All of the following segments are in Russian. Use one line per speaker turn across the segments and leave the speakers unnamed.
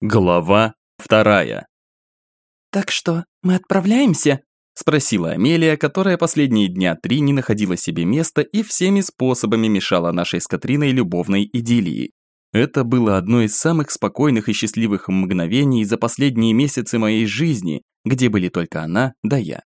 Глава вторая.
«Так что, мы отправляемся?» – спросила Амелия, которая последние дня три не находила себе места и всеми способами мешала нашей с Катриной любовной идиллии. Это было одно из самых спокойных и счастливых мгновений за последние месяцы моей жизни, где были только она да я.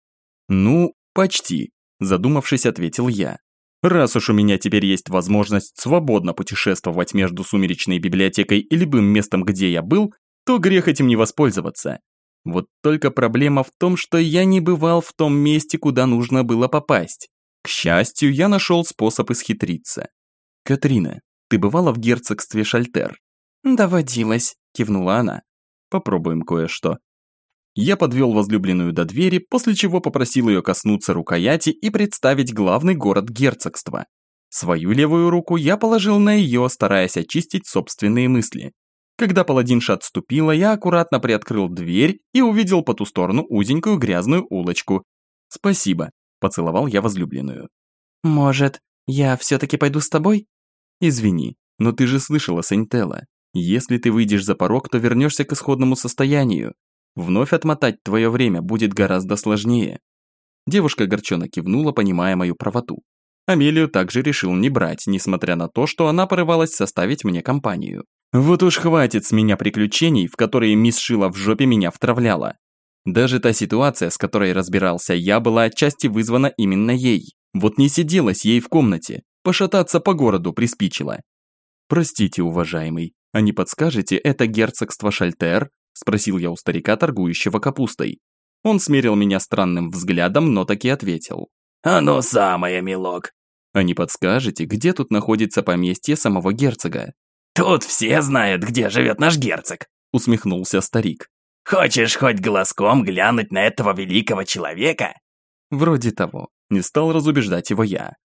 «Ну, почти», – задумавшись, ответил я. Раз уж у меня теперь есть возможность свободно путешествовать между сумеречной библиотекой и любым местом, где я был, то грех этим не воспользоваться. Вот только проблема в том, что я не бывал в том месте, куда нужно было попасть. К счастью, я нашел способ исхитриться. «Катрина, ты бывала в герцогстве Шальтер?»
«Доводилось», – кивнула она.
«Попробуем кое-что». Я подвел возлюбленную до двери, после чего попросил ее коснуться рукояти и представить главный город герцогства. Свою левую руку я положил на ее, стараясь очистить собственные мысли. Когда паладинша отступила, я аккуратно приоткрыл дверь и увидел по ту сторону узенькую грязную улочку. «Спасибо», – поцеловал я возлюбленную.
«Может, я все-таки пойду с тобой?»
«Извини, но ты же слышала Сентелла. Если ты выйдешь за порог, то вернешься к исходному состоянию. Вновь отмотать твое время будет гораздо сложнее». Девушка горчено кивнула, понимая мою правоту. Амелию также решил не брать, несмотря на то, что она порывалась составить мне компанию. Вот уж хватит с меня приключений, в которые мисс Шила в жопе меня втравляла. Даже та ситуация, с которой разбирался я, была отчасти вызвана именно ей. Вот не сиделась ей в комнате, пошататься по городу приспичило. «Простите, уважаемый, а не подскажете, это герцогство Шальтер?» – спросил я у старика, торгующего капустой. Он смерил меня странным взглядом, но таки ответил.
«Оно самое, милок».
«А не подскажете, где тут находится поместье самого герцога?»
«Тут все знают, где живет наш герцог», —
усмехнулся старик.
«Хочешь хоть глазком глянуть на этого великого человека?»
Вроде того. Не стал разубеждать его я.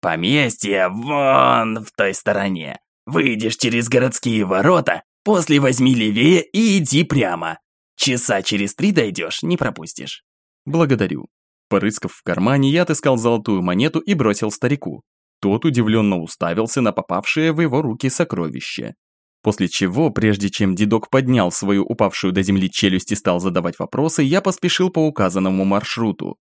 «Поместье вон в той стороне. Выйдешь через городские ворота, после возьми левее и иди прямо. Часа через три дойдешь, не пропустишь».
«Благодарю». Порыскав в кармане, я отыскал золотую монету и бросил старику. Тот удивленно уставился на попавшее в его руки сокровище. После чего, прежде чем дедок поднял свою упавшую до земли челюсть и стал задавать вопросы, я поспешил по указанному маршруту.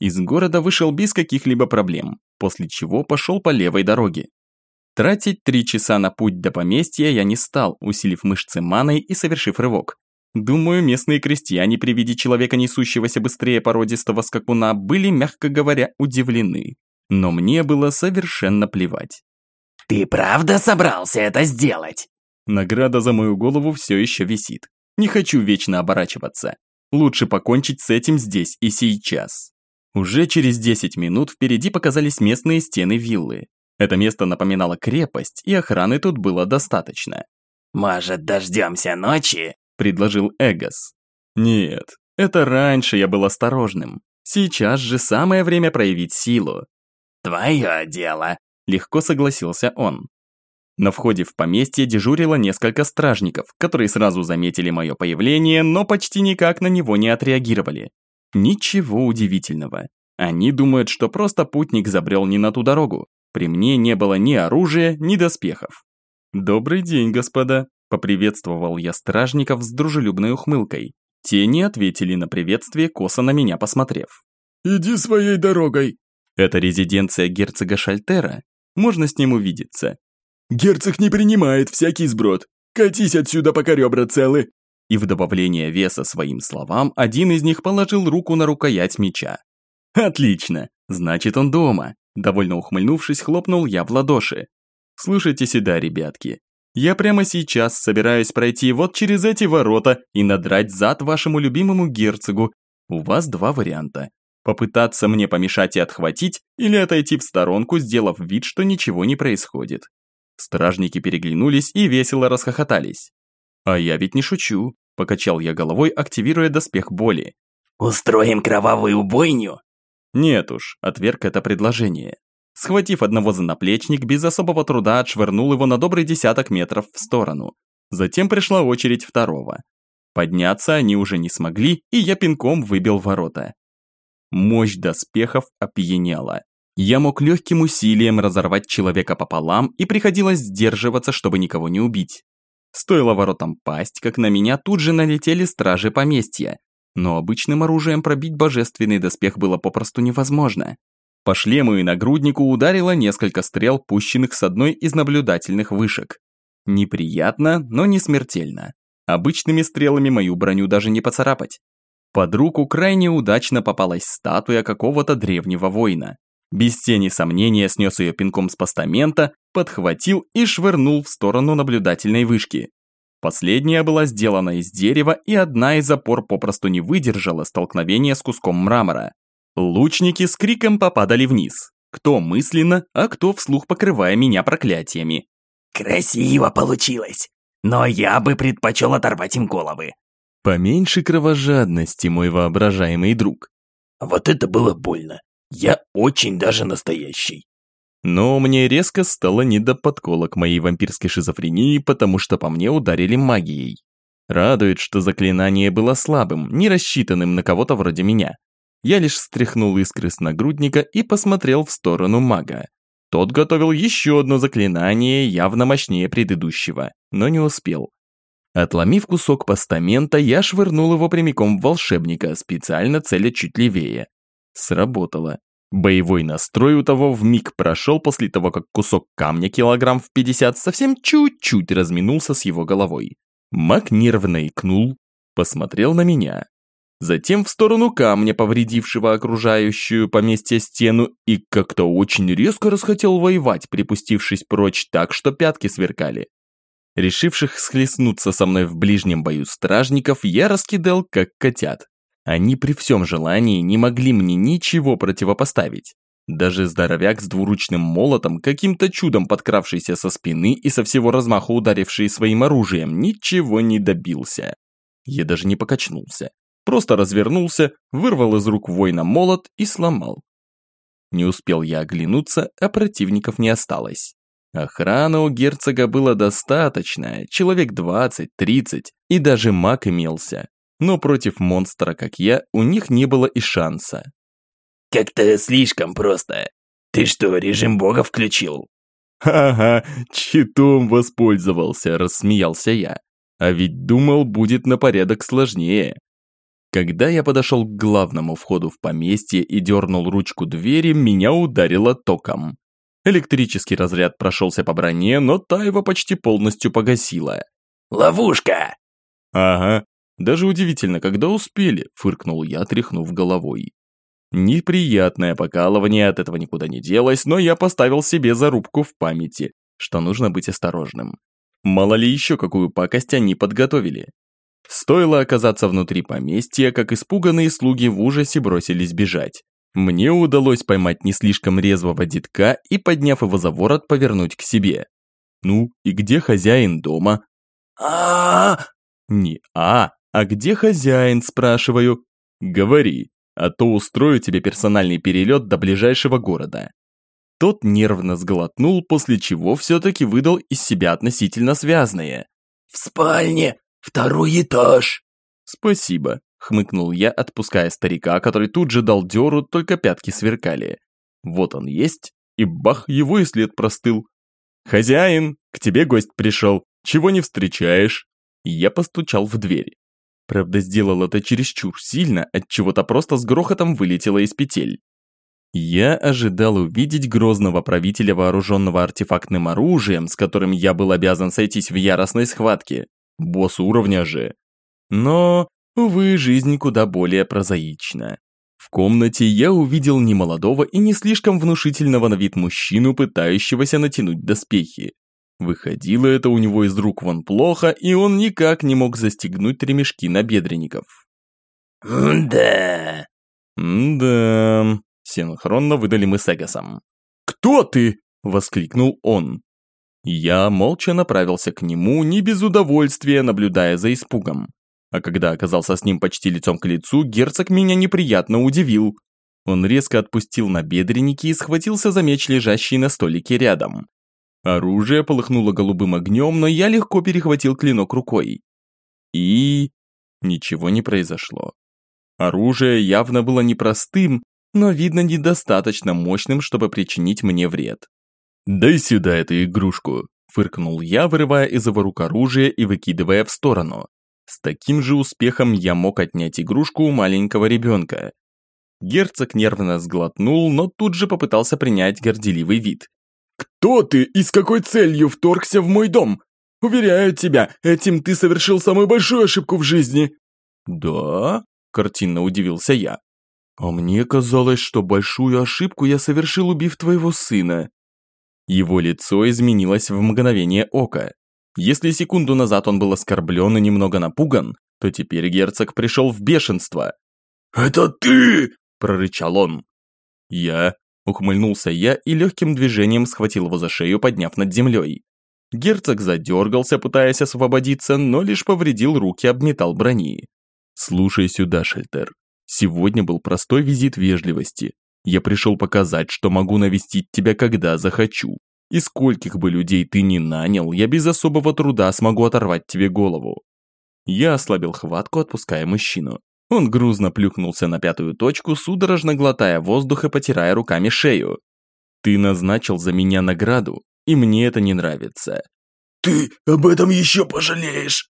Из города вышел без каких-либо проблем, после чего пошел по левой дороге. Тратить три часа на путь до поместья я не стал, усилив мышцы маной и совершив рывок. Думаю, местные крестьяне при виде человека, несущегося быстрее породистого скакуна, были, мягко говоря, удивлены но мне было совершенно плевать.
«Ты правда собрался это сделать?»
Награда за мою голову все еще висит. Не хочу вечно оборачиваться. Лучше покончить с этим здесь и сейчас. Уже через 10 минут впереди показались местные стены виллы. Это место напоминало крепость, и охраны тут было достаточно.
«Может, дождемся ночи?»
– предложил Эгос. «Нет, это раньше я был осторожным. Сейчас же самое время проявить силу.
«Твое дело», –
легко согласился он. На входе в поместье дежурило несколько стражников, которые сразу заметили мое появление, но почти никак на него не отреагировали. Ничего удивительного. Они думают, что просто путник забрел не на ту дорогу. При мне не было ни оружия, ни доспехов. «Добрый день, господа», – поприветствовал я стражников с дружелюбной ухмылкой. Те не ответили на приветствие, косо на меня посмотрев.
«Иди своей дорогой»,
это резиденция герцога Шальтера. Можно с ним увидеться.
Герцог не принимает всякий сброд. Катись отсюда, пока ребра целы.
И в добавление веса своим словам, один из них положил руку на рукоять меча. Отлично, значит он дома. Довольно ухмыльнувшись, хлопнул я в ладоши. Слушайте сюда, ребятки. Я прямо сейчас собираюсь пройти вот через эти ворота и надрать зад вашему любимому герцогу. У вас два варианта. Попытаться мне помешать и отхватить, или отойти в сторонку, сделав вид, что ничего не происходит. Стражники переглянулись и весело расхохотались. «А я ведь не шучу», – покачал я головой, активируя доспех боли.
«Устроим кровавую бойню?»
«Нет уж», – отверг это предложение. Схватив одного за наплечник, без особого труда отшвырнул его на добрый десяток метров в сторону. Затем пришла очередь второго. Подняться они уже не смогли, и я пинком выбил ворота. Мощь доспехов опьяняла. Я мог легким усилием разорвать человека пополам и приходилось сдерживаться, чтобы никого не убить. Стоило воротам пасть, как на меня тут же налетели стражи поместья. Но обычным оружием пробить божественный доспех было попросту невозможно. По шлему и нагруднику ударило несколько стрел, пущенных с одной из наблюдательных вышек. Неприятно, но не смертельно. Обычными стрелами мою броню даже не поцарапать. Под руку крайне удачно попалась статуя какого-то древнего воина. Без тени сомнения снес ее пинком с постамента, подхватил и швырнул в сторону наблюдательной вышки. Последняя была сделана из дерева, и одна из опор попросту не выдержала столкновения с куском мрамора. Лучники с криком попадали вниз. Кто мысленно, а кто вслух покрывая меня проклятиями.
«Красиво получилось, но я бы предпочел оторвать им головы».
Поменьше кровожадности, мой воображаемый друг.
Вот это было больно. Я очень даже настоящий.
Но мне резко стало не до подколок моей вампирской шизофрении, потому что по мне ударили магией. Радует, что заклинание было слабым, не рассчитанным на кого-то вроде меня. Я лишь стряхнул искры с нагрудника и посмотрел в сторону мага. Тот готовил еще одно заклинание, явно мощнее предыдущего, но не успел. Отломив кусок постамента, я швырнул его прямиком в волшебника, специально целя чуть левее. Сработало. Боевой настрой у того в миг прошел после того, как кусок камня килограмм в 50 совсем чуть-чуть разминулся с его головой. Маг нервно икнул, посмотрел на меня. Затем в сторону камня, повредившего окружающую поместье стену, и как-то очень резко расхотел воевать, припустившись прочь так, что пятки сверкали. Решивших схлестнуться со мной в ближнем бою стражников я раскидал как котят. Они при всем желании не могли мне ничего противопоставить. Даже здоровяк с двуручным молотом, каким-то чудом подкравшийся со спины и со всего размаха ударивший своим оружием, ничего не добился. Я даже не покачнулся. Просто развернулся, вырвал из рук воина молот и сломал. Не успел я оглянуться, а противников не осталось. Охраны у герцога было достаточно, человек 20-30, и даже маг имелся но против монстра, как я, у них не было и шанса.
«Как-то слишком просто. Ты что, режим бога включил?»
«Ага, читом воспользовался», – рассмеялся я. А ведь думал, будет на порядок сложнее. Когда я подошел к главному входу в поместье и дернул ручку двери, меня ударило током. Электрический разряд прошелся по броне, но та его почти полностью погасила.
«Ловушка!»
«Ага, даже удивительно, когда успели, фыркнул я, тряхнув головой. Неприятное покалывание от этого никуда не делось, но я поставил себе зарубку в памяти, что нужно быть осторожным. Мало ли еще какую пакость они подготовили. Стоило оказаться внутри поместья, как испуганные слуги в ужасе бросились бежать. Мне удалось поймать не слишком резвого детка и, подняв его за ворот, повернуть к себе. Ну, и где хозяин дома?
а
Не «а», «А где хозяин?» – спрашиваю. «Говори, а то устрою тебе персональный перелет до ближайшего города». Тот нервно сглотнул, после чего все-таки выдал из себя относительно связное.
«В спальне, второй этаж».
«Спасибо», – хмыкнул я, отпуская старика, который тут же дал дёру, только пятки сверкали. Вот он есть, и бах, его и след простыл. «Хозяин, к тебе гость пришел, чего не встречаешь?» Я постучал в дверь. Правда, сделал это чересчур сильно, от чего-то просто с грохотом вылетело из петель. Я ожидал увидеть грозного правителя, вооруженного артефактным оружием, с которым я был обязан сойтись в яростной схватке. Босс уровня же. Но, увы, жизнь куда более прозаична. В комнате я увидел немолодого и не слишком внушительного на вид мужчину, пытающегося натянуть доспехи. Выходило это у него из рук вон плохо, и он никак не мог застегнуть ремешки набедренников.
«Да...»
«Да...» – синхронно выдали мы с Эгосом. «Кто ты?» – воскликнул он. Я молча направился к нему, не без удовольствия, наблюдая за испугом. А когда оказался с ним почти лицом к лицу, герцог меня неприятно удивил. Он резко отпустил набедренники и схватился за меч, лежащий на столике рядом. Оружие полыхнуло голубым огнем, но я легко перехватил клинок рукой. И... ничего не произошло. Оружие явно было непростым, но, видно, недостаточно мощным, чтобы причинить мне вред. «Дай сюда эту игрушку!» Фыркнул я, вырывая из его рук оружие и выкидывая в сторону. С таким же успехом я мог отнять игрушку у маленького ребенка. Герцог нервно сглотнул, но тут же попытался принять горделивый вид.
«Кто ты и с какой целью вторгся в мой дом? Уверяю тебя, этим ты совершил самую большую ошибку в жизни!»
«Да?» – картинно удивился я. «А мне казалось, что большую ошибку я совершил, убив твоего сына». Его лицо изменилось в мгновение ока. Если секунду назад он был оскорблен и немного напуган, то теперь герцог пришел в бешенство.
«Это ты!»
– прорычал он. «Я?» – ухмыльнулся я и легким движением схватил его за шею, подняв над землей. Герцог задергался, пытаясь освободиться, но лишь повредил руки об металл брони. «Слушай сюда, Шельтер. Сегодня был простой визит вежливости. Я пришел показать, что могу навестить тебя, когда захочу. И скольких бы людей ты ни нанял, я без особого труда смогу оторвать тебе голову». Я ослабил хватку, отпуская мужчину. Он грузно плюхнулся на пятую точку, судорожно глотая воздух и потирая руками шею. «Ты назначил за меня награду, и мне это не нравится».
«Ты об этом еще пожалеешь!»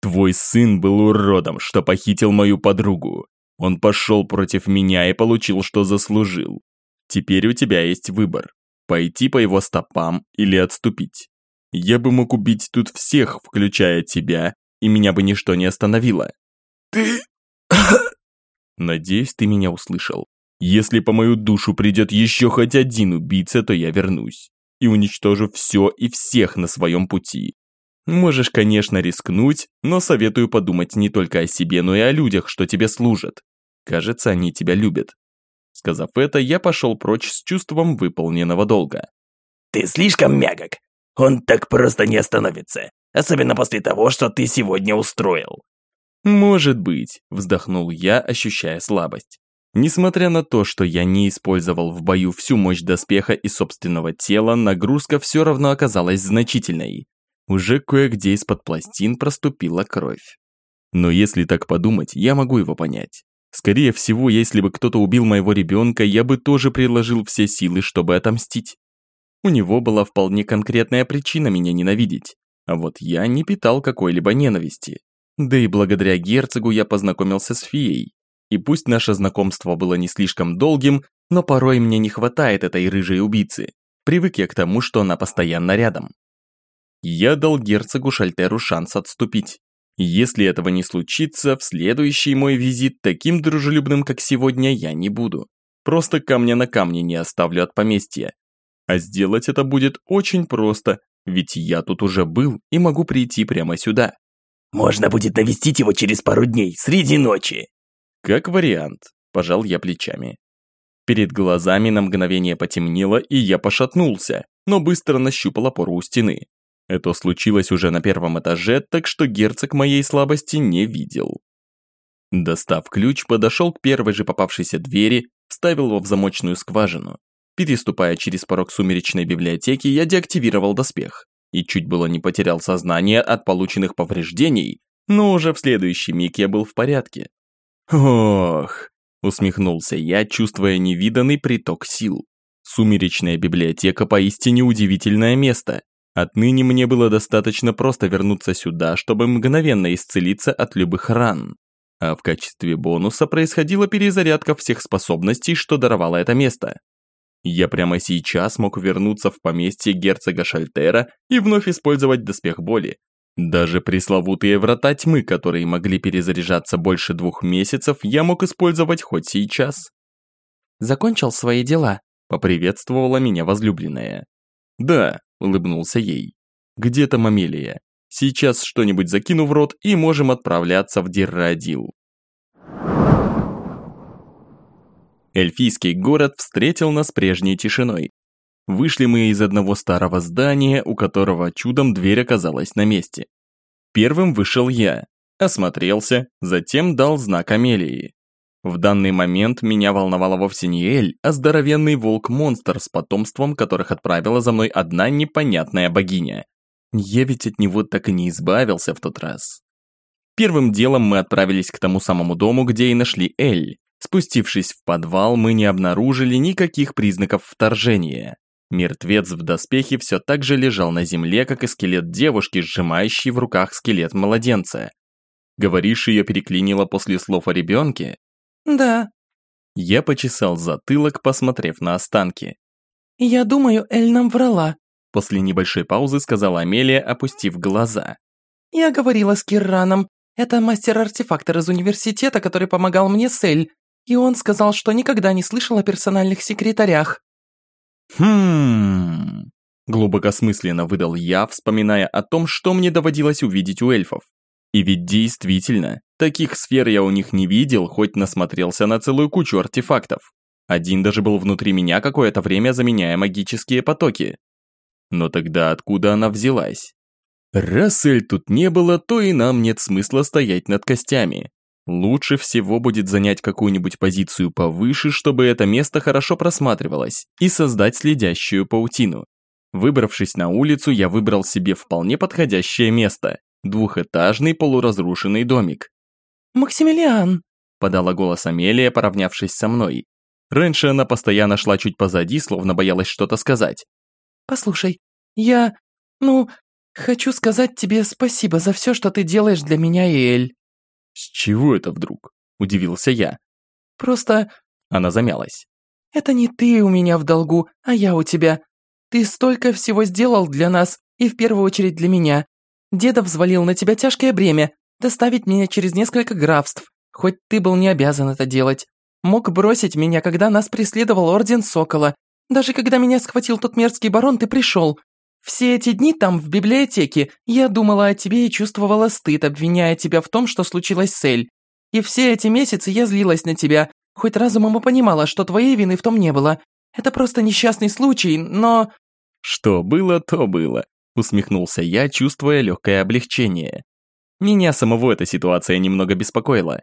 «Твой сын был уродом, что похитил мою подругу. Он пошел против меня и получил, что заслужил. Теперь у тебя есть выбор. Пойти по его стопам или отступить. Я бы мог убить тут всех, включая тебя, и меня бы ничто не остановило.
Ты...
Надеюсь, ты меня услышал. Если по мою душу придет еще хоть один убийца, то я вернусь. И уничтожу все и всех на своем пути. Можешь, конечно, рискнуть, но советую подумать не только о себе, но и о людях, что тебе служат. Кажется, они тебя любят. Сказав это, я пошел прочь с чувством выполненного долга.
«Ты слишком мягок. Он так просто не остановится. Особенно после того, что ты сегодня устроил».
«Может быть», – вздохнул я, ощущая слабость. Несмотря на то, что я не использовал в бою всю мощь доспеха и собственного тела, нагрузка все равно оказалась значительной. Уже кое-где из-под пластин проступила кровь. Но если так подумать, я могу его понять. Скорее всего, если бы кто-то убил моего ребенка, я бы тоже приложил все силы, чтобы отомстить. У него была вполне конкретная причина меня ненавидеть, а вот я не питал какой-либо ненависти. Да и благодаря герцогу я познакомился с феей. И пусть наше знакомство было не слишком долгим, но порой мне не хватает этой рыжей убийцы. Привык я к тому, что она постоянно рядом. Я дал герцогу Шальтеру шанс отступить. Если этого не случится, в следующий мой визит таким дружелюбным, как сегодня, я не буду. Просто камня на камне не оставлю от поместья. А сделать это будет очень просто, ведь я тут уже был и могу прийти прямо сюда.
Можно будет навестить его через пару дней, среди ночи.
Как вариант, пожал я плечами. Перед глазами на мгновение потемнело, и я пошатнулся, но быстро нащупал опору у стены. Это случилось уже на первом этаже, так что герцог моей слабости не видел. Достав ключ, подошел к первой же попавшейся двери, вставил его в замочную скважину. Переступая через порог сумеречной библиотеки, я деактивировал доспех и чуть было не потерял сознание от полученных повреждений, но уже в следующий миг я был в порядке. Ох, усмехнулся я, чувствуя невиданный приток сил. Сумеречная библиотека поистине удивительное место, Отныне мне было достаточно просто вернуться сюда, чтобы мгновенно исцелиться от любых ран. А в качестве бонуса происходила перезарядка всех способностей, что даровало это место. Я прямо сейчас мог вернуться в поместье герцога Шальтера и вновь использовать доспех боли. Даже пресловутые врата тьмы, которые могли перезаряжаться больше двух месяцев, я мог использовать хоть сейчас.
«Закончил свои дела», –
поприветствовала меня возлюбленная. «Да, улыбнулся ей. «Где там Амелия? Сейчас что-нибудь закину в рот и можем отправляться в Диррадил». Эльфийский город встретил нас прежней тишиной. Вышли мы из одного старого здания, у которого чудом дверь оказалась на месте. Первым вышел я, осмотрелся, затем дал знак Амелии. В данный момент меня волновала вовсе не Эль, а здоровенный волк-монстр с потомством, которых отправила за мной одна непонятная богиня. Я ведь от него так и не избавился в тот раз. Первым делом мы отправились к тому самому дому, где и нашли Эль. Спустившись в подвал, мы не обнаружили никаких признаков вторжения. Мертвец в доспехе все так же лежал на земле, как и скелет девушки, сжимающий в руках скелет младенца. Говоришь, ее переклинило после слов о ребенке?
Да.
Я почесал затылок, посмотрев на останки.
Я думаю, Эль нам врала.
После небольшой паузы сказала Амелия, опустив глаза.
Я говорила с Кирраном. Это мастер-артефактор из университета, который помогал мне с Эль. И он сказал, что никогда не слышал о персональных секретарях.
Хм. Глубокосмысленно выдал я, вспоминая о том, что мне доводилось увидеть у эльфов. И ведь действительно, таких сфер я у них не видел, хоть насмотрелся на целую кучу артефактов. Один даже был внутри меня какое-то время, заменяя магические потоки. Но тогда откуда она взялась? Раз Эль тут не было, то и нам нет смысла стоять над костями. Лучше всего будет занять какую-нибудь позицию повыше, чтобы это место хорошо просматривалось, и создать следящую паутину. Выбравшись на улицу, я выбрал себе вполне подходящее место – двухэтажный полуразрушенный домик.
«Максимилиан!» – подала
голос Амелия, поравнявшись со мной. Раньше она постоянно шла чуть позади, словно боялась что-то сказать.
«Послушай, я, ну, хочу сказать тебе спасибо за все, что ты делаешь для меня и Эль».
«С чего это вдруг?» – удивился я.
«Просто...»
– она замялась.
«Это не ты у меня в долгу, а я у тебя. Ты столько всего сделал для нас, и в первую очередь для меня. Деда взвалил на тебя тяжкое бремя, доставить меня через несколько графств, хоть ты был не обязан это делать. Мог бросить меня, когда нас преследовал Орден Сокола. Даже когда меня схватил тот мерзкий барон, ты пришел. Все эти дни там, в библиотеке, я думала о тебе и чувствовала стыд, обвиняя тебя в том, что случилось с Эль. И все эти месяцы я злилась на тебя, хоть разумом и понимала, что твоей вины в том не было. Это просто несчастный случай, но...»
«Что было, то было», — усмехнулся я, чувствуя легкое облегчение. Меня самого эта ситуация немного беспокоила.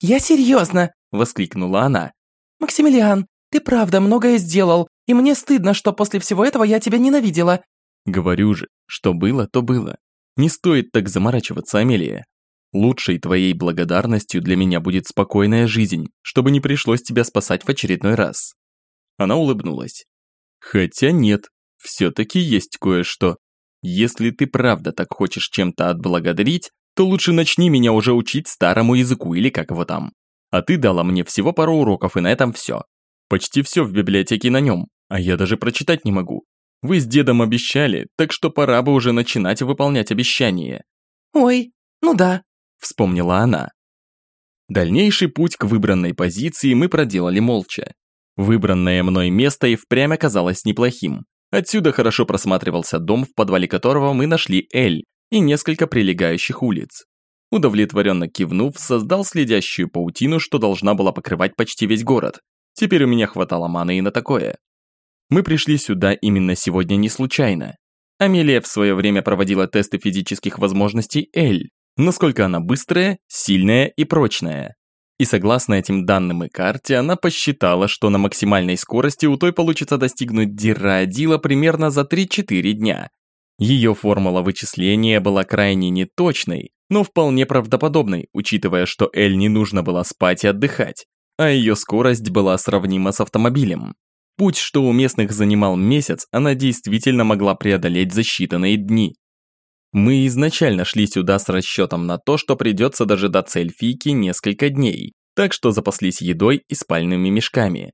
«Я серьезно!» — воскликнула она. «Максимилиан, ты правда многое сделал, и мне стыдно, что после всего этого я тебя ненавидела.
Говорю же, что было, то было. Не стоит так заморачиваться, Амелия. Лучшей твоей благодарностью для меня будет спокойная жизнь, чтобы не пришлось тебя спасать в очередной раз. Она улыбнулась. Хотя нет, все-таки есть кое-что. Если ты правда так хочешь чем-то отблагодарить, то лучше начни меня уже учить старому языку или как его там. А ты дала мне всего пару уроков, и на этом все. Почти все в библиотеке на нем, а я даже прочитать не могу. Вы с дедом обещали, так что пора бы уже начинать выполнять обещание».
«Ой, ну да», –
вспомнила она. Дальнейший путь к выбранной позиции мы проделали молча. Выбранное мной место и впрямь оказалось неплохим. Отсюда хорошо просматривался дом, в подвале которого мы нашли Эль и несколько прилегающих улиц. Удовлетворенно кивнув, создал следящую паутину, что должна была покрывать почти весь город. Теперь у меня хватало маны и на такое. Мы пришли сюда именно сегодня не случайно. Амелия в свое время проводила тесты физических возможностей Эль, насколько она быстрая, сильная и прочная. И согласно этим данным и карте, она посчитала, что на максимальной скорости у той получится достигнуть Дираадила примерно за 3-4 дня. Ее формула вычисления была крайне неточной, но вполне правдоподобной, учитывая, что Эль не нужно было спать и отдыхать, а ее скорость была сравнима с автомобилем. Путь, что у местных занимал месяц, она действительно могла преодолеть за считанные дни. Мы изначально шли сюда с расчетом на то, что придется дожидаться эльфийки несколько дней, так что запаслись едой и спальными мешками.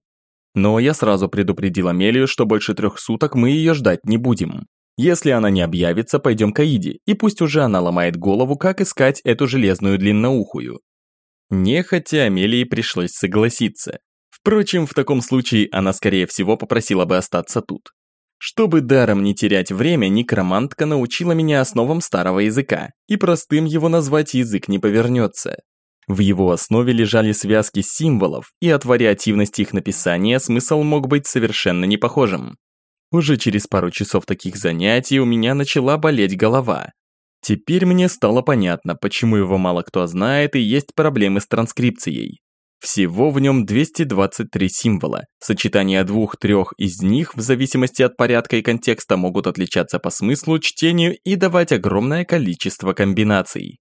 Но я сразу предупредил Амелию, что больше трех суток мы ее ждать не будем. Если она не объявится, пойдем к Аиде, и пусть уже она ломает голову, как искать эту железную длинноухую. Нехотя Амелии пришлось согласиться. Впрочем, в таком случае она, скорее всего, попросила бы остаться тут. Чтобы даром не терять время, некромантка научила меня основам старого языка, и простым его назвать язык не повернется. В его основе лежали связки символов, и от вариативности их написания смысл мог быть совершенно не похожим. Уже через пару часов таких занятий у меня начала болеть голова. Теперь мне стало понятно, почему его мало кто знает и есть проблемы с транскрипцией. Всего в нем 223 символа. Сочетания двух-трех из них, в зависимости от порядка и контекста, могут отличаться по смыслу, чтению и давать огромное количество комбинаций.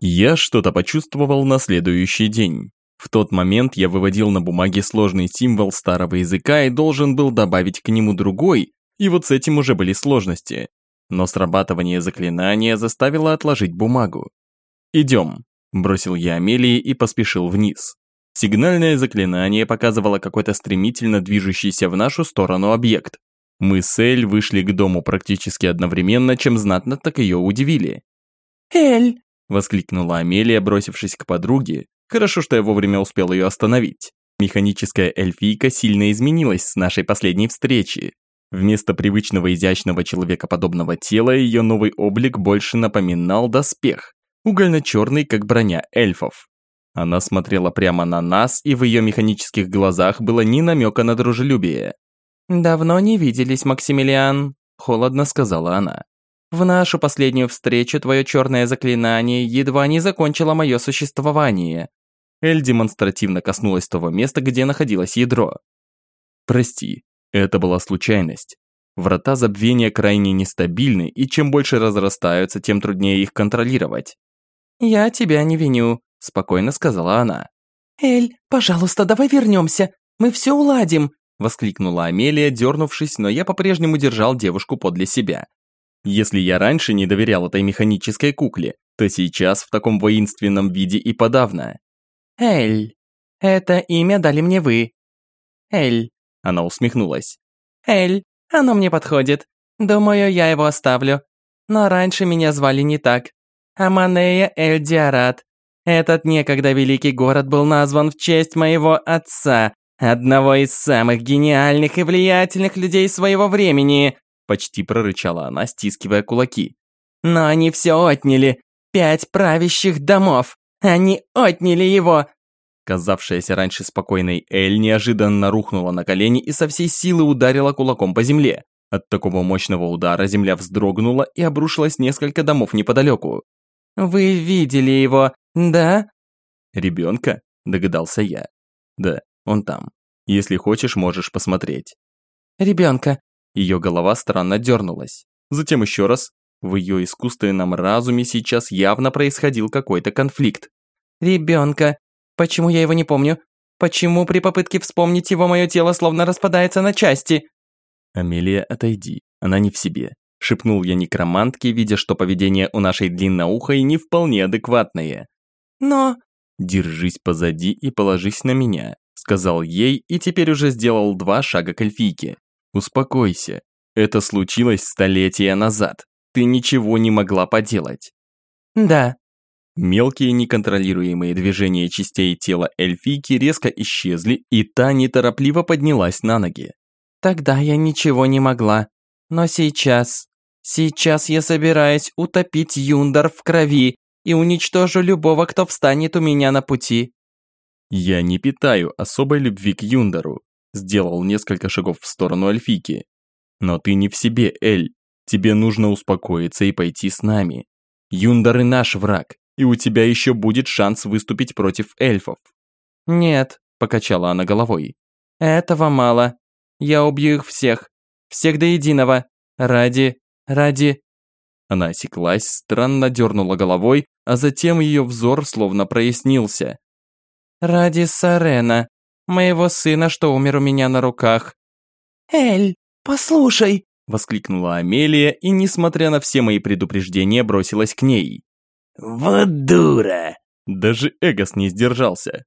Я что-то почувствовал на следующий день. В тот момент я выводил на бумаге сложный символ старого языка и должен был добавить к нему другой, и вот с этим уже были сложности. Но срабатывание заклинания заставило отложить бумагу. «Идем», – бросил я Амелии и поспешил вниз. Сигнальное заклинание показывало какой-то стремительно движущийся в нашу сторону объект. Мы с Эль вышли к дому практически одновременно, чем знатно так ее удивили.
«Эль!»
– воскликнула Амелия, бросившись к подруге. Хорошо, что я вовремя успел ее остановить. Механическая эльфийка сильно изменилась с нашей последней встречи. Вместо привычного изящного человекоподобного тела ее новый облик больше напоминал доспех, угольно-черный, как броня эльфов. Она смотрела прямо на нас, и в ее механических глазах было ни намека на дружелюбие.
«Давно не виделись, Максимилиан», – холодно сказала она. «В нашу последнюю встречу твое черное заклинание едва не закончило мое существование».
Эль демонстративно коснулась того места, где находилось ядро. «Прости, это была случайность. Врата забвения крайне нестабильны, и чем больше разрастаются, тем труднее их контролировать».
«Я тебя не виню», – спокойно сказала она. «Эль, пожалуйста, давай вернемся. Мы все уладим»,
Воскликнула Амелия, дернувшись, но я по-прежнему держал девушку подле себя. Если я раньше не доверял этой механической кукле, то сейчас в таком воинственном виде и подавно.
«Эль, это имя дали мне вы». «Эль», – она усмехнулась. «Эль, оно мне подходит. Думаю, я его оставлю. Но раньше меня звали не так. Аманея Эль Диарат. Этот некогда великий город был назван в честь моего отца, «Одного из самых гениальных и влиятельных людей своего времени!» Почти прорычала она, стискивая кулаки. «Но они все отняли! Пять правящих домов! Они отняли его!»
Казавшаяся раньше спокойной Эль неожиданно рухнула на колени и со всей силы ударила кулаком по земле. От такого мощного удара земля вздрогнула и обрушилась несколько домов неподалеку.
«Вы видели его, да?»
«Ребенка?» – догадался я. «Да, он там. Если хочешь, можешь посмотреть».
«Ребенка».
Ее голова странно дернулась. Затем еще раз. В ее искусственном разуме сейчас явно происходил какой-то конфликт.
«Ребенка. Почему я его не помню? Почему при попытке вспомнить его мое тело словно распадается на части?»
«Амелия, отойди. Она не в себе», – шепнул я некромантке, видя, что поведение у нашей длинноухой не вполне адекватное.
«Но...»
«Держись позади и положись на меня сказал ей и теперь уже сделал два шага к эльфийке. «Успокойся. Это случилось столетия назад. Ты ничего не могла поделать».
«Да».
Мелкие неконтролируемые движения частей тела эльфийки резко исчезли, и та неторопливо поднялась на ноги.
«Тогда я ничего не могла. Но сейчас... Сейчас я собираюсь утопить Юндар в крови и уничтожу любого, кто встанет у меня на пути.
«Я не питаю особой любви к Юндару», сделал несколько шагов в сторону Альфики. «Но ты не в себе, Эль. Тебе нужно успокоиться и пойти с нами. Юндар и наш враг, и у тебя еще будет шанс выступить против эльфов».
«Нет», – покачала она головой. «Этого мало. Я убью их всех. Всех до единого. Ради... ради...»
Она осеклась, странно дернула головой, а затем ее взор словно прояснился.
Ради Сарена, моего сына, что умер у меня на руках». «Эль, послушай!» – воскликнула Амелия и, несмотря на все мои предупреждения, бросилась к ней.
«Вот дура!»
Даже Эгос не сдержался.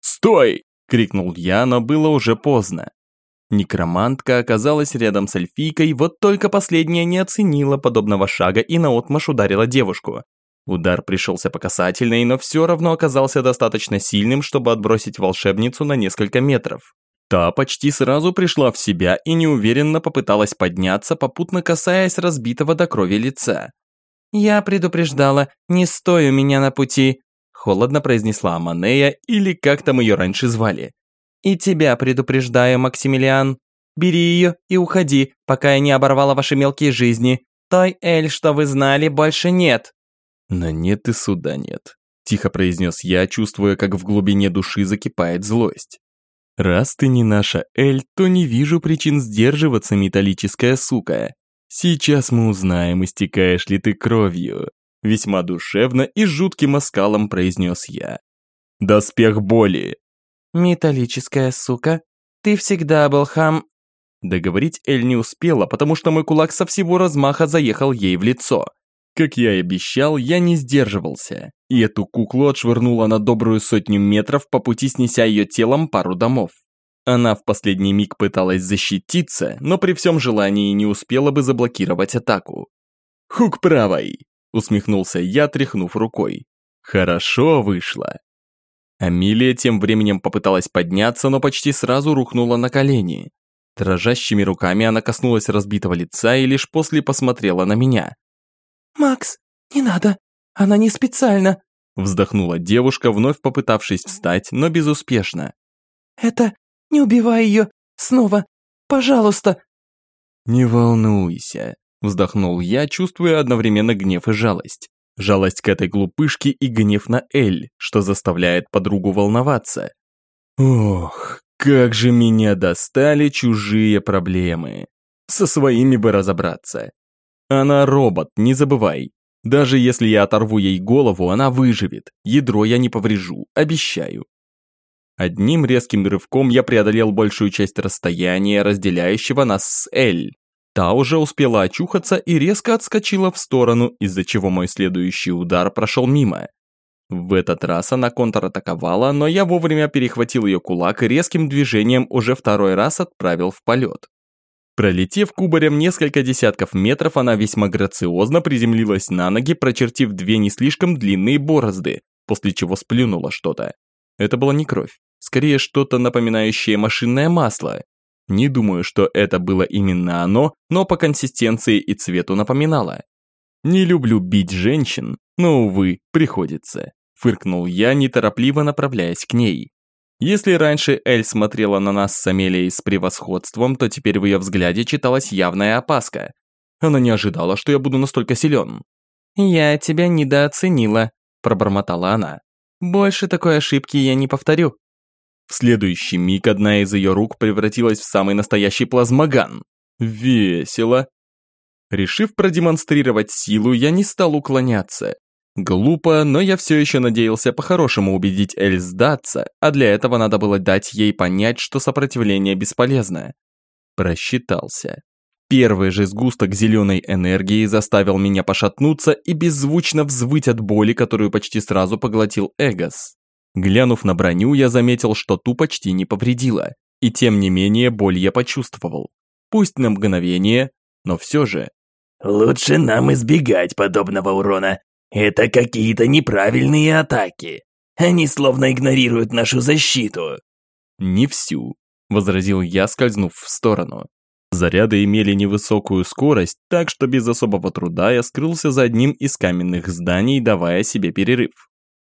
«Стой!» – крикнул я, но было уже поздно. Некромантка оказалась рядом с эльфийкой, вот только последняя не оценила подобного шага и наотмашь ударила девушку. Удар пришелся по касательной, но все равно оказался достаточно сильным, чтобы отбросить волшебницу на несколько метров. Та почти сразу пришла в себя и неуверенно попыталась подняться, попутно касаясь разбитого до крови лица.
«Я предупреждала, не стой у меня на пути», – холодно произнесла Аманея, или как там ее раньше звали. «И тебя предупреждаю, Максимилиан. Бери ее и уходи, пока я не оборвала ваши мелкие жизни. Той Эль, что вы знали, больше нет».
«На нет и суда нет», – тихо произнес я, чувствуя, как в глубине души закипает злость. «Раз ты не наша Эль, то не вижу причин сдерживаться, металлическая сука. Сейчас мы узнаем, истекаешь ли ты кровью», – весьма душевно и жутким оскалом произнес я. Доспех боли.
Металлическая сука, ты всегда был хам...
Договорить Эль не успела, потому что мой кулак со всего размаха заехал ей в лицо. Как я и обещал, я не сдерживался, и эту куклу отшвырнула на добрую сотню метров, по пути снеся ее телом пару домов. Она в последний миг пыталась защититься, но при всем желании не успела бы заблокировать атаку. «Хук правой!» – усмехнулся я, тряхнув рукой. «Хорошо вышло!» Амилия тем временем попыталась подняться, но почти сразу рухнула на колени. Дрожащими руками она коснулась разбитого лица и лишь после посмотрела на меня.
«Макс, не надо, она не специально»,
вздохнула девушка, вновь попытавшись встать, но безуспешно.
«Это... не убивай ее снова, пожалуйста».
«Не волнуйся», вздохнул я, чувствуя одновременно гнев и жалость. Жалость к этой глупышке и гнев на Эль, что заставляет подругу волноваться. Ох, как же меня достали чужие проблемы. Со своими бы разобраться. Она робот, не забывай. Даже если я оторву ей голову, она выживет. Ядро я не поврежу, обещаю. Одним резким рывком я преодолел большую часть расстояния, разделяющего нас с Эль. Та уже успела очухаться и резко отскочила в сторону, из-за чего мой следующий удар прошел мимо. В этот раз она контратаковала, но я вовремя перехватил ее кулак и резким движением уже второй раз отправил в полет. Пролетев кубарем несколько десятков метров, она весьма грациозно приземлилась на ноги, прочертив две не слишком длинные борозды, после чего сплюнула что-то. Это была не кровь, скорее что-то напоминающее машинное масло, не думаю, что это было именно оно, но по консистенции и цвету напоминало. Не люблю бить женщин, но, увы, приходится. Фыркнул я, неторопливо направляясь к ней. Если раньше Эль смотрела на нас с Амелией с превосходством, то теперь в ее взгляде читалась явная опаска. Она не ожидала, что я буду настолько силен.
«Я тебя недооценила», – пробормотала она. «Больше такой ошибки я не повторю».
В следующий миг одна из ее рук превратилась в самый настоящий плазмоган. Весело. Решив продемонстрировать силу, я не стал уклоняться. Глупо, но я все еще надеялся по-хорошему убедить Эль сдаться, а для этого надо было дать ей понять, что сопротивление бесполезно. Просчитался. Первый же сгусток зеленой энергии заставил меня пошатнуться и беззвучно взвыть от боли, которую почти сразу поглотил Эгос. Глянув на броню, я заметил, что ту почти не повредила. И тем не менее боль я почувствовал. Пусть на мгновение, но все же.
«Лучше нам избегать подобного урона. Это какие-то неправильные атаки. Они словно игнорируют нашу защиту».
«Не всю», – возразил я, скользнув в сторону. Заряды имели невысокую скорость, так что без особого труда я скрылся за одним из каменных зданий, давая себе перерыв.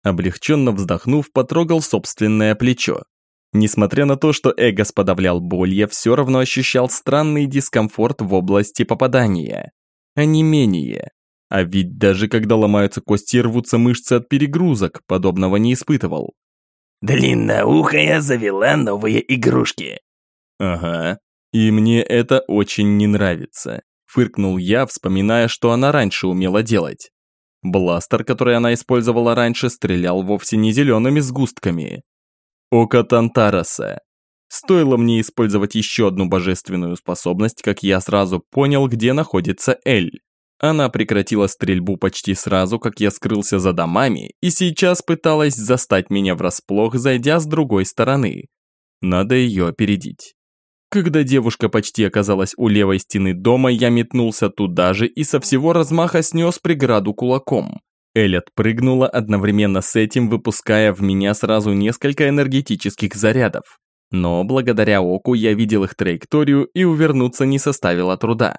Облегченно вздохнув, потрогал собственное плечо. Несмотря на то, что Эгос подавлял боль, я все равно ощущал странный дискомфорт в области попадания. А не менее. А ведь даже когда ломаются кости и рвутся мышцы от перегрузок, подобного не испытывал.
«Длинноухая завела новые игрушки».
«Ага, и мне это очень не нравится», фыркнул я, вспоминая, что она раньше умела делать. Бластер, который она использовала раньше, стрелял вовсе не зелеными сгустками. Око Тантараса. Стоило мне использовать еще одну божественную способность, как я сразу понял, где находится Эль. Она прекратила стрельбу почти сразу, как я скрылся за домами, и сейчас пыталась застать меня врасплох, зайдя с другой стороны. Надо ее опередить. Когда девушка почти оказалась у левой стены дома, я метнулся туда же и со всего размаха снес преграду кулаком. Эль отпрыгнула одновременно с этим, выпуская в меня сразу несколько энергетических зарядов. Но благодаря оку я видел их траекторию и увернуться не составило труда.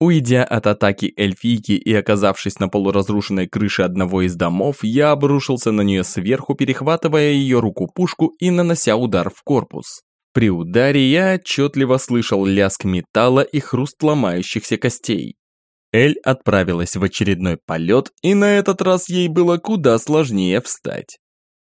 Уйдя от атаки эльфийки и оказавшись на полуразрушенной крыше одного из домов, я обрушился на нее сверху, перехватывая ее руку-пушку и нанося удар в корпус. При ударе я отчетливо слышал лязг металла и хруст ломающихся костей. Эль отправилась в очередной полет, и на этот раз ей было куда сложнее встать.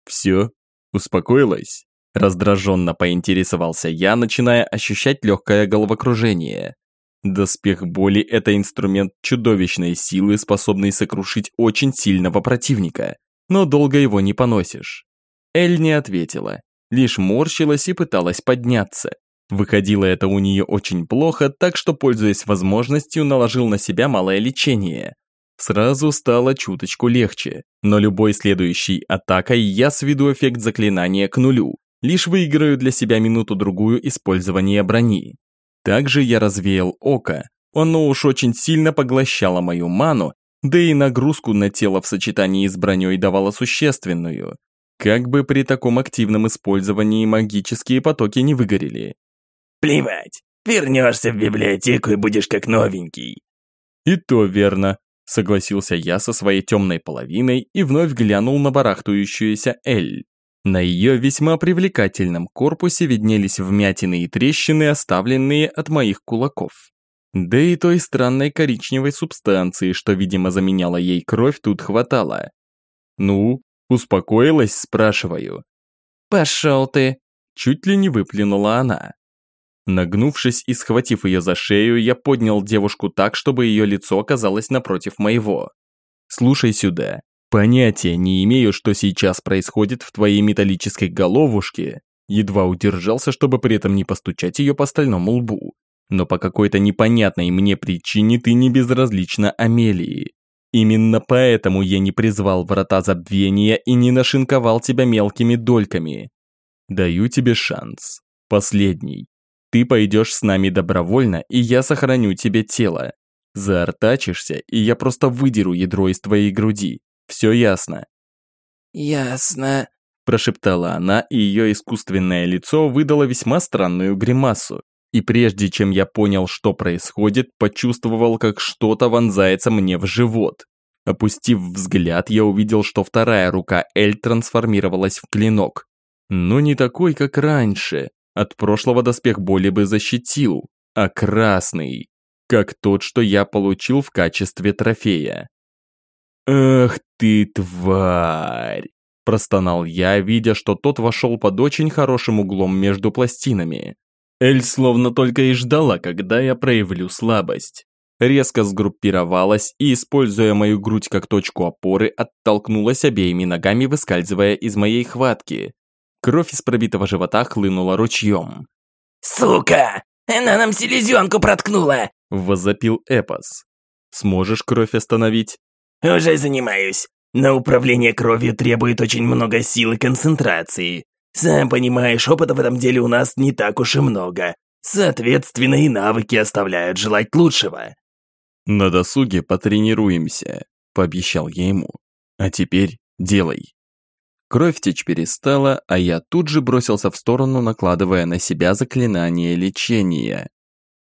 «Все? Успокоилась?» Раздраженно поинтересовался я, начиная ощущать легкое головокружение. Доспех боли – это инструмент чудовищной силы, способный сокрушить очень сильного противника, но долго его не поносишь. Эль не ответила, лишь морщилась и пыталась подняться. Выходило это у нее очень плохо, так что, пользуясь возможностью, наложил на себя малое лечение. Сразу стало чуточку легче, но любой следующей атакой я сведу эффект заклинания к нулю, лишь выиграю для себя минуту-другую использования брони. Также я развеял око, оно уж очень сильно поглощало мою ману, да и нагрузку на тело в сочетании с броней давало существенную. Как бы при таком активном использовании магические потоки не выгорели.
Плевать, вернешься в библиотеку и будешь как новенький.
И то верно, согласился я со своей темной половиной и вновь глянул на барахтающуюся Эль. На ее весьма привлекательном корпусе виднелись вмятины и трещины, оставленные от моих кулаков. Да и той странной коричневой субстанции, что, видимо, заменяла ей кровь, тут хватало. «Ну, успокоилась?» – спрашиваю.
«Пошел ты!»
– чуть ли не выплюнула она. Нагнувшись и схватив ее за шею, я поднял девушку так, чтобы ее лицо оказалось напротив моего. «Слушай сюда. Понятия не имею, что сейчас происходит в твоей металлической головушке». Едва удержался, чтобы при этом не постучать ее по стальному лбу. Но по какой-то непонятной мне причине ты не безразлична Амелии. Именно поэтому я не призвал врата забвения и не нашинковал тебя мелкими дольками. Даю тебе шанс. Последний. Ты пойдешь с нами добровольно, и я сохраню тебе тело. Заортачишься, и я просто выдеру ядро из твоей груди. Все ясно?»
«Ясно», –
прошептала она, и ее искусственное лицо выдало весьма странную гримасу. И прежде чем я понял, что происходит, почувствовал, как что-то вонзается мне в живот. Опустив взгляд, я увидел, что вторая рука Эль трансформировалась в клинок. Но не такой, как раньше. От прошлого доспех боли бы защитил, а красный, как тот, что я получил в качестве трофея. «Ах ты, тварь!» – простонал я, видя, что тот вошел под очень хорошим углом между пластинами. Эль словно только и ждала, когда я проявлю слабость. Резко сгруппировалась и, используя мою грудь как точку опоры, оттолкнулась обеими ногами, выскальзывая из моей хватки. Кровь из пробитого живота хлынула ручьем.
«Сука! Она нам селезенку проткнула!»
– возопил Эпос. «Сможешь кровь остановить?»
«Уже занимаюсь, но управление кровью требует очень много сил и концентрации. Сам понимаешь, опыта в этом деле у нас не так уж и много. Соответственно, и навыки оставляют желать лучшего».
«На досуге потренируемся», – пообещал я ему. «А теперь делай». Кровь течь перестала, а я тут же бросился в сторону, накладывая на себя заклинание лечения.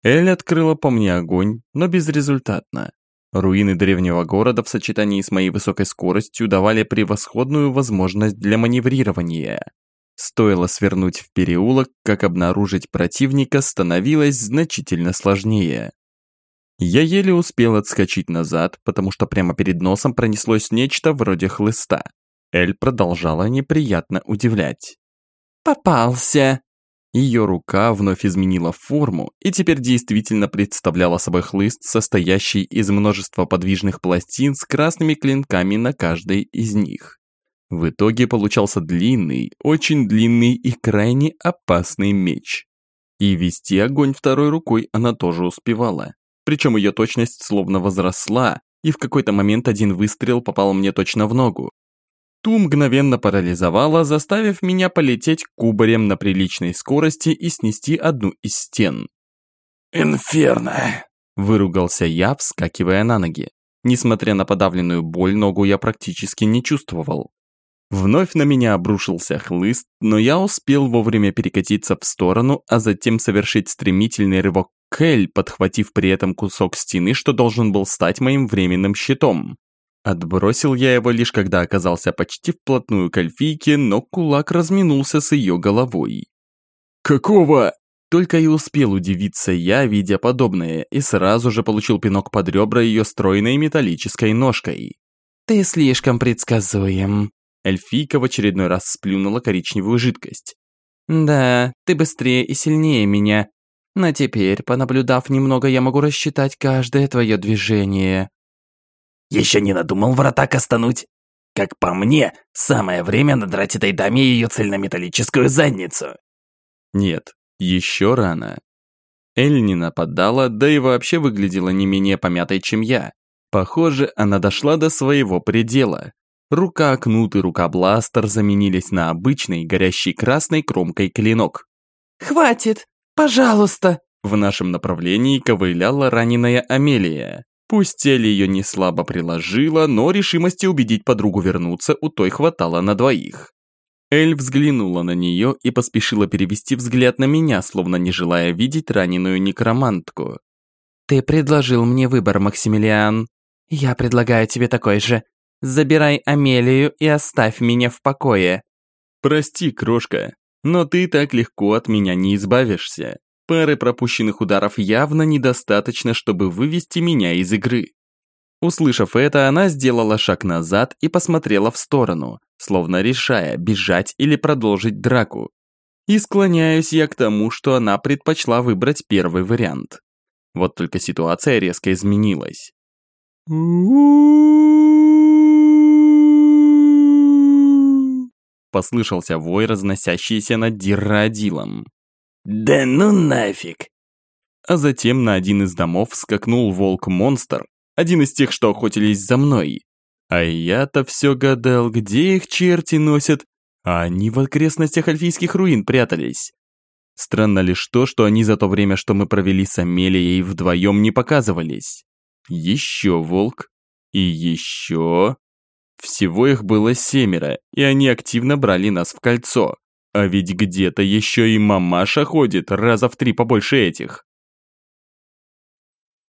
Эль открыла по мне огонь, но безрезультатно. Руины древнего города в сочетании с моей высокой скоростью давали превосходную возможность для маневрирования. Стоило свернуть в переулок, как обнаружить противника становилось значительно сложнее. Я еле успел отскочить назад, потому что прямо перед носом пронеслось нечто вроде хлыста. Эль продолжала неприятно удивлять.
«Попался!»
Ее рука вновь изменила форму и теперь действительно представляла собой хлыст, состоящий из множества подвижных пластин с красными клинками на каждой из них. В итоге получался длинный, очень длинный и крайне опасный меч. И вести огонь второй рукой она тоже успевала. Причем ее точность словно возросла, и в какой-то момент один выстрел попал мне точно в ногу, Ту мгновенно парализовала, заставив меня полететь кубарем на приличной скорости и снести одну из стен.
«Инферно!»
– выругался я, вскакивая на ноги. Несмотря на подавленную боль, ногу я практически не чувствовал. Вновь на меня обрушился хлыст, но я успел вовремя перекатиться в сторону, а затем совершить стремительный рывок к Эль, подхватив при этом кусок стены, что должен был стать моим временным щитом. Отбросил я его лишь когда оказался почти вплотную к эльфийке, но кулак разминулся с ее головой.
«Какого?»
Только и успел удивиться я, видя подобное, и сразу же получил пинок под ребра ее стройной металлической ножкой.
«Ты слишком предсказуем».
Эльфийка в очередной раз сплюнула коричневую жидкость.
«Да, ты быстрее и сильнее меня. Но теперь, понаблюдав немного, я могу рассчитать каждое твое движение».
Еще не надумал врата костануть?» как по мне, самое время надрать этой даме ее цельнометаллическую задницу.
Нет, еще рано. Эль не нападала, да и вообще выглядела не менее помятой, чем я. Похоже, она дошла до своего предела. Рука кнут и рука бластер заменились на обычный, горящий красной кромкой клинок.
«Хватит! Пожалуйста!»
В нашем направлении ковыляла раненая Амелия. Пусть Эль ее не слабо приложила, но решимости убедить подругу вернуться у той хватало на двоих. Эль взглянула на нее и поспешила перевести взгляд на меня, словно не желая видеть раненую некромантку.
«Ты предложил мне выбор, Максимилиан. Я предлагаю тебе такой же. Забирай Амелию и оставь меня в покое».
«Прости, крошка, но ты так легко от меня не избавишься. Пары пропущенных ударов явно недостаточно, чтобы вывести меня из игры». Услышав это, она сделала шаг назад и посмотрела в сторону, словно решая, бежать или продолжить драку. И склоняюсь я к тому, что она предпочла выбрать первый вариант. Вот только ситуация резко изменилась. Послышался вой, разносящийся над Диррадилом.
Да ну нафиг.
А затем на один из домов скакнул волк-монстр, один из тех, что охотились за мной. А я-то все гадал, где их черти носят, а они в окрестностях Альфийских руин прятались. Странно лишь то, что они за то время, что мы провели с Амелией, вдвоем не показывались. Еще волк. И еще... Всего их было семеро, и они активно брали нас в кольцо. А ведь где-то еще и мамаша ходит раза в три побольше этих.